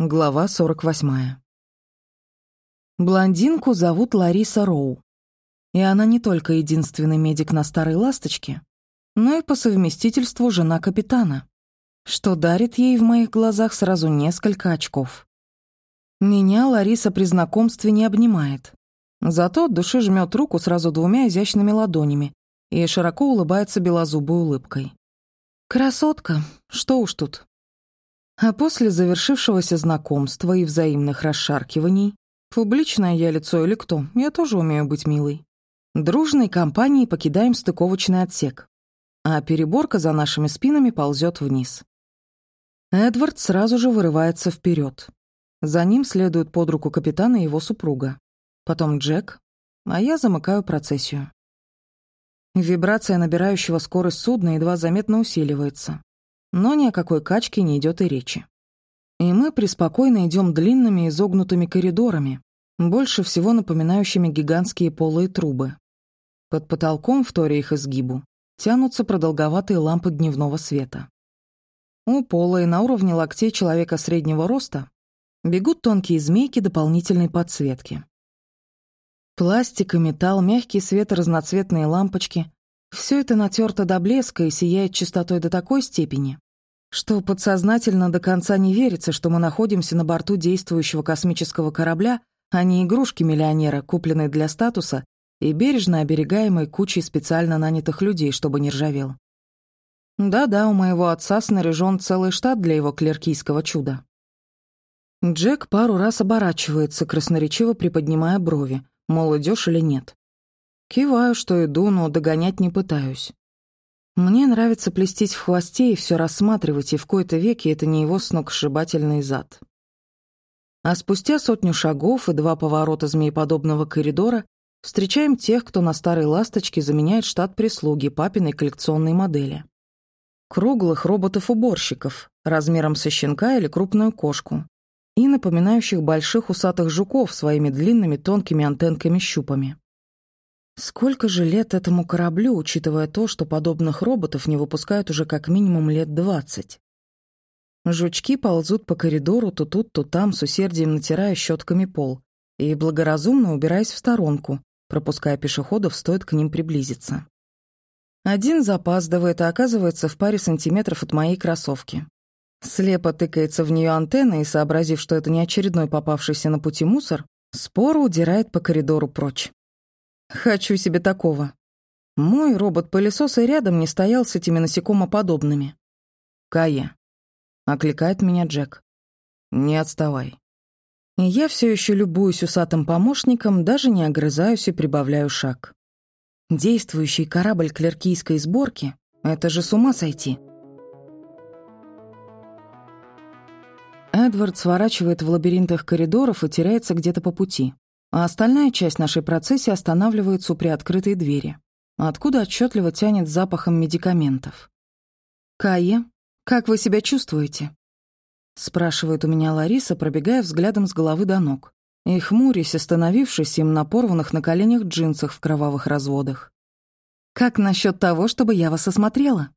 Глава 48. Блондинку зовут Лариса Роу. И она не только единственный медик на Старой Ласточке, но и по совместительству жена капитана, что дарит ей в моих глазах сразу несколько очков. Меня Лариса при знакомстве не обнимает, зато от души жмет руку сразу двумя изящными ладонями и широко улыбается белозубой улыбкой. «Красотка, что уж тут». А после завершившегося знакомства и взаимных расшаркиваний, публичное я лицо или кто, я тоже умею быть милой, дружной компанией покидаем стыковочный отсек, а переборка за нашими спинами ползет вниз. Эдвард сразу же вырывается вперед. За ним следует под руку капитана и его супруга. Потом Джек, а я замыкаю процессию. Вибрация набирающего скорость судна едва заметно усиливается но ни о какой качке не идет и речи. И мы преспокойно идем длинными изогнутыми коридорами, больше всего напоминающими гигантские полые трубы. Под потолком, в торе их изгибу, тянутся продолговатые лампы дневного света. У пола и на уровне локтей человека среднего роста бегут тонкие змейки дополнительной подсветки. Пластик и металл, мягкий свет и разноцветные лампочки — все это натерто до блеска и сияет чистотой до такой степени, что подсознательно до конца не верится, что мы находимся на борту действующего космического корабля, а не игрушки миллионера, купленной для статуса и бережно оберегаемой кучей специально нанятых людей, чтобы не ржавел. Да-да, у моего отца снаряжен целый штат для его клеркийского чуда. Джек пару раз оборачивается, красноречиво приподнимая брови, мол, идешь или нет. Киваю, что иду, но догонять не пытаюсь. Мне нравится плестись в хвосте и все рассматривать, и в кои-то веки это не его сногсшибательный зад. А спустя сотню шагов и два поворота змееподобного коридора встречаем тех, кто на старой «Ласточке» заменяет штат прислуги папиной коллекционной модели. Круглых роботов-уборщиков, размером со щенка или крупную кошку, и напоминающих больших усатых жуков своими длинными тонкими антенками-щупами. Сколько же лет этому кораблю, учитывая то, что подобных роботов не выпускают уже как минимум лет двадцать? Жучки ползут по коридору то тут, то там, с усердием натирая щетками пол и благоразумно убираясь в сторонку, пропуская пешеходов, стоит к ним приблизиться. Один запаздывает, а оказывается в паре сантиметров от моей кроссовки. Слепо тыкается в нее антенна и, сообразив, что это не очередной попавшийся на пути мусор, споро удирает по коридору прочь. Хочу себе такого. Мой робот-пылесос и рядом не стоял с этими насекомоподобными. «Кая», — окликает меня Джек. «Не отставай». И я все еще любуюсь усатым помощником, даже не огрызаюсь и прибавляю шаг. Действующий корабль клеркийской сборки — это же с ума сойти. Эдвард сворачивает в лабиринтах коридоров и теряется где-то по пути а остальная часть нашей процессии останавливается у приоткрытой двери, откуда отчетливо тянет запахом медикаментов. «Кайя, как вы себя чувствуете?» спрашивает у меня Лариса, пробегая взглядом с головы до ног и хмурясь, остановившись им на порванных на коленях джинсах в кровавых разводах. «Как насчет того, чтобы я вас осмотрела?»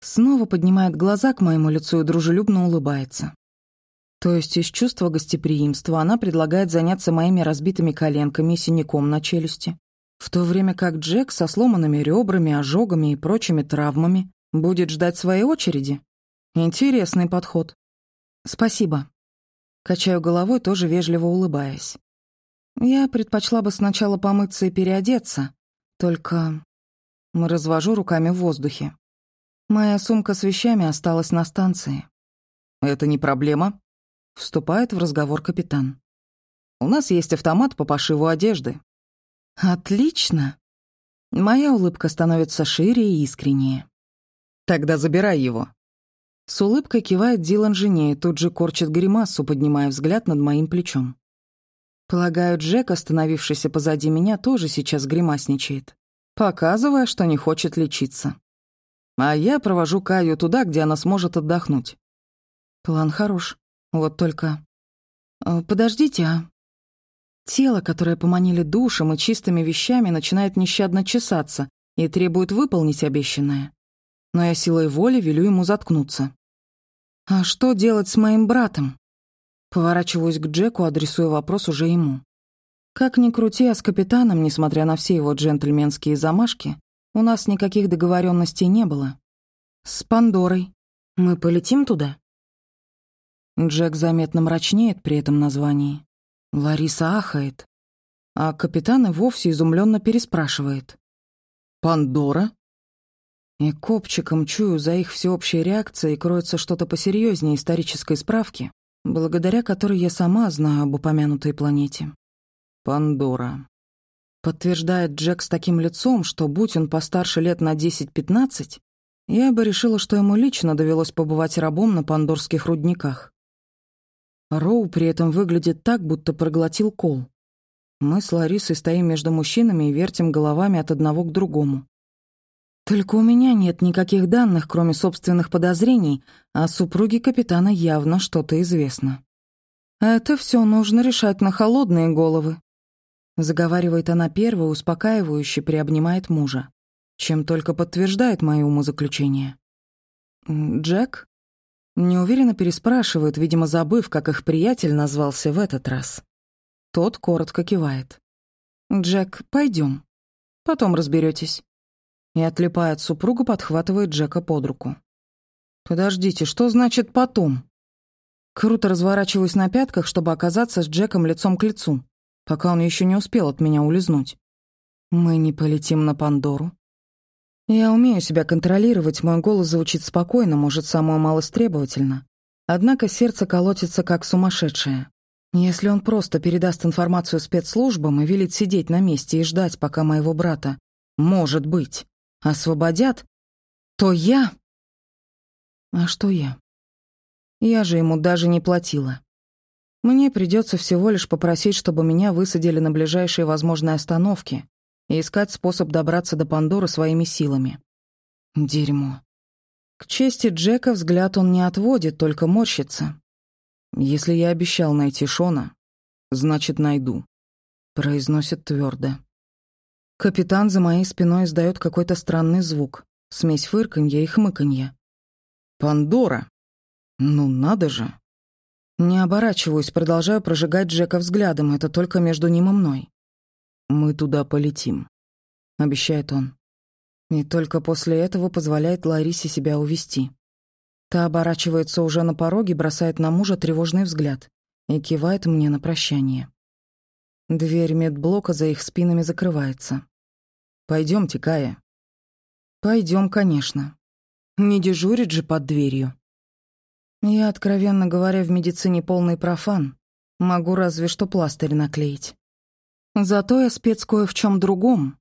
Снова поднимает глаза к моему лицу и дружелюбно улыбается. То есть из чувства гостеприимства она предлагает заняться моими разбитыми коленками и синяком на челюсти, в то время как Джек со сломанными ребрами, ожогами и прочими травмами будет ждать своей очереди. Интересный подход. Спасибо. Качаю головой, тоже вежливо улыбаясь. Я предпочла бы сначала помыться и переодеться, только... Развожу руками в воздухе. Моя сумка с вещами осталась на станции. «Это не проблема», Вступает в разговор капитан. «У нас есть автомат по пошиву одежды». «Отлично!» Моя улыбка становится шире и искреннее. «Тогда забирай его». С улыбкой кивает Дилан жене и тут же корчит гримасу, поднимая взгляд над моим плечом. Полагаю, Джек, остановившийся позади меня, тоже сейчас гримасничает, показывая, что не хочет лечиться. А я провожу Каю туда, где она сможет отдохнуть. План хорош. Вот только... Э, подождите, а... Тело, которое поманили душем и чистыми вещами, начинает нещадно чесаться и требует выполнить обещанное. Но я силой воли велю ему заткнуться. А что делать с моим братом? Поворачиваюсь к Джеку, адресуя вопрос уже ему. Как ни крути, а с капитаном, несмотря на все его джентльменские замашки, у нас никаких договоренностей не было. С Пандорой. Мы полетим туда? Джек заметно мрачнеет при этом названии. Лариса ахает, а капитан и вовсе изумленно переспрашивает. «Пандора?» И копчиком чую, за их всеобщей реакцией кроется что-то посерьезнее исторической справки, благодаря которой я сама знаю об упомянутой планете. Пандора. Подтверждает Джек с таким лицом, что, будь он постарше лет на 10-15, я бы решила, что ему лично довелось побывать рабом на пандорских рудниках. Роу при этом выглядит так, будто проглотил кол. Мы с Ларисой стоим между мужчинами и вертим головами от одного к другому. Только у меня нет никаких данных, кроме собственных подозрений, а супруге капитана явно что-то известно. Это все нужно решать на холодные головы. Заговаривает она первая, успокаивающе приобнимает мужа, чем только подтверждает мои умозаключения. «Джек?» Неуверенно переспрашивает, видимо, забыв, как их приятель назвался в этот раз. Тот коротко кивает. «Джек, пойдем. Потом разберетесь. И, отлипая от супруга, подхватывает Джека под руку. «Подождите, что значит «потом»?» Круто разворачиваюсь на пятках, чтобы оказаться с Джеком лицом к лицу, пока он еще не успел от меня улизнуть. «Мы не полетим на Пандору?» Я умею себя контролировать, мой голос звучит спокойно, может, самую малость требовательно. Однако сердце колотится как сумасшедшее. Если он просто передаст информацию спецслужбам и велит сидеть на месте и ждать, пока моего брата, может быть, освободят, то я... А что я? Я же ему даже не платила. Мне придется всего лишь попросить, чтобы меня высадили на ближайшие возможные остановки, и искать способ добраться до Пандоры своими силами. Дерьмо. К чести Джека взгляд он не отводит, только морщится. «Если я обещал найти Шона, значит, найду», — произносит твердо. Капитан за моей спиной издает какой-то странный звук, смесь фырканья и хмыканья. «Пандора! Ну надо же!» Не оборачиваюсь, продолжаю прожигать Джека взглядом, это только между ним и мной. «Мы туда полетим», — обещает он. И только после этого позволяет Ларисе себя увести. Та оборачивается уже на пороге, бросает на мужа тревожный взгляд и кивает мне на прощание. Дверь медблока за их спинами закрывается. Пойдемте, Кая». Пойдем, конечно. Не дежурит же под дверью. Я, откровенно говоря, в медицине полный профан. Могу разве что пластырь наклеить. Зато я спец кое в чем другом.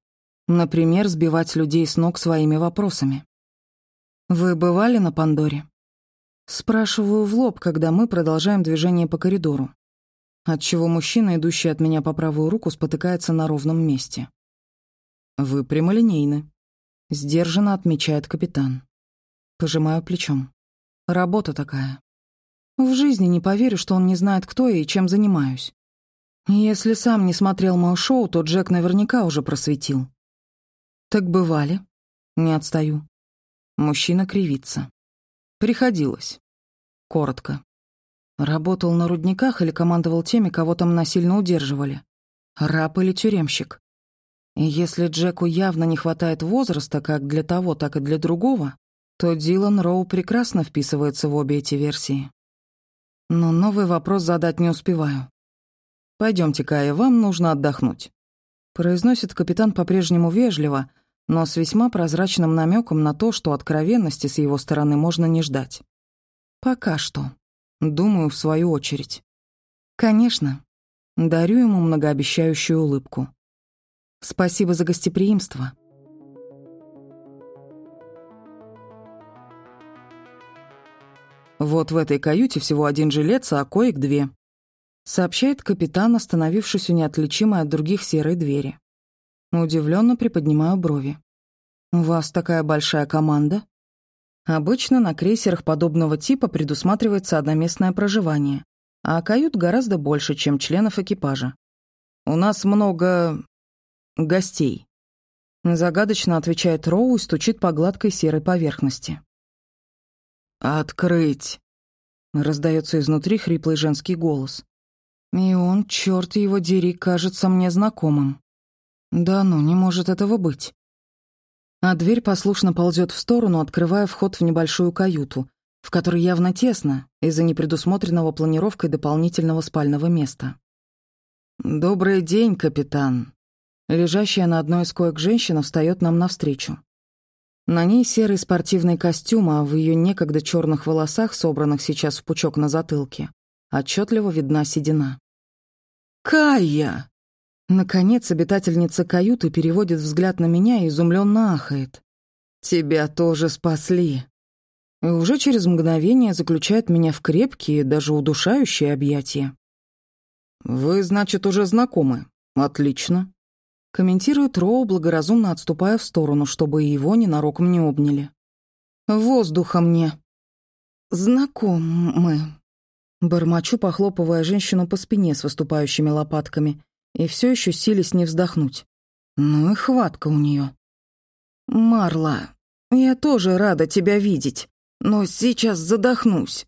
Например, сбивать людей с ног своими вопросами. «Вы бывали на Пандоре?» Спрашиваю в лоб, когда мы продолжаем движение по коридору, отчего мужчина, идущий от меня по правую руку, спотыкается на ровном месте. «Вы прямолинейны», — сдержанно отмечает капитан. Пожимаю плечом. Работа такая. В жизни не поверю, что он не знает, кто я и чем занимаюсь. Если сам не смотрел мое шоу, то Джек наверняка уже просветил. Так бывали. Не отстаю. Мужчина кривится. Приходилось. Коротко. Работал на рудниках или командовал теми, кого там насильно удерживали. Раб или тюремщик. И если Джеку явно не хватает возраста как для того, так и для другого, то Дилан Роу прекрасно вписывается в обе эти версии. Но новый вопрос задать не успеваю. Пойдемте, Кая, вам нужно отдохнуть», — произносит капитан по-прежнему вежливо, но с весьма прозрачным намеком на то, что откровенности с его стороны можно не ждать. «Пока что», — думаю в свою очередь. «Конечно». Дарю ему многообещающую улыбку. «Спасибо за гостеприимство». Вот в этой каюте всего один жилец, а коек две сообщает капитан, остановившись у неотличимой от других серой двери. Удивленно приподнимаю брови. «У вас такая большая команда?» Обычно на крейсерах подобного типа предусматривается одноместное проживание, а кают гораздо больше, чем членов экипажа. «У нас много... гостей», — загадочно отвечает Роу и стучит по гладкой серой поверхности. «Открыть!» раздается изнутри хриплый женский голос. И он, черт его дери, кажется мне знакомым. Да ну, не может этого быть. А дверь послушно ползет в сторону, открывая вход в небольшую каюту, в которой явно тесно из-за непредусмотренного планировкой дополнительного спального места. «Добрый день, капитан». Лежащая на одной из коек женщина встает нам навстречу. На ней серый спортивный костюм, а в ее некогда черных волосах, собранных сейчас в пучок на затылке, отчетливо видна седина. «Кая!» Наконец обитательница каюты переводит взгляд на меня и изумленно ахает. «Тебя тоже спасли!» и уже через мгновение заключает меня в крепкие, даже удушающие объятия. «Вы, значит, уже знакомы? Отлично», — комментирует Роу, благоразумно отступая в сторону, чтобы его ненароком не обняли. «Воздуха мне». «Знакомы», — бормочу, похлопывая женщину по спине с выступающими лопатками, и все еще сились не вздохнуть. Ну и хватка у нее. «Марла, я тоже рада тебя видеть» но сейчас задохнусь».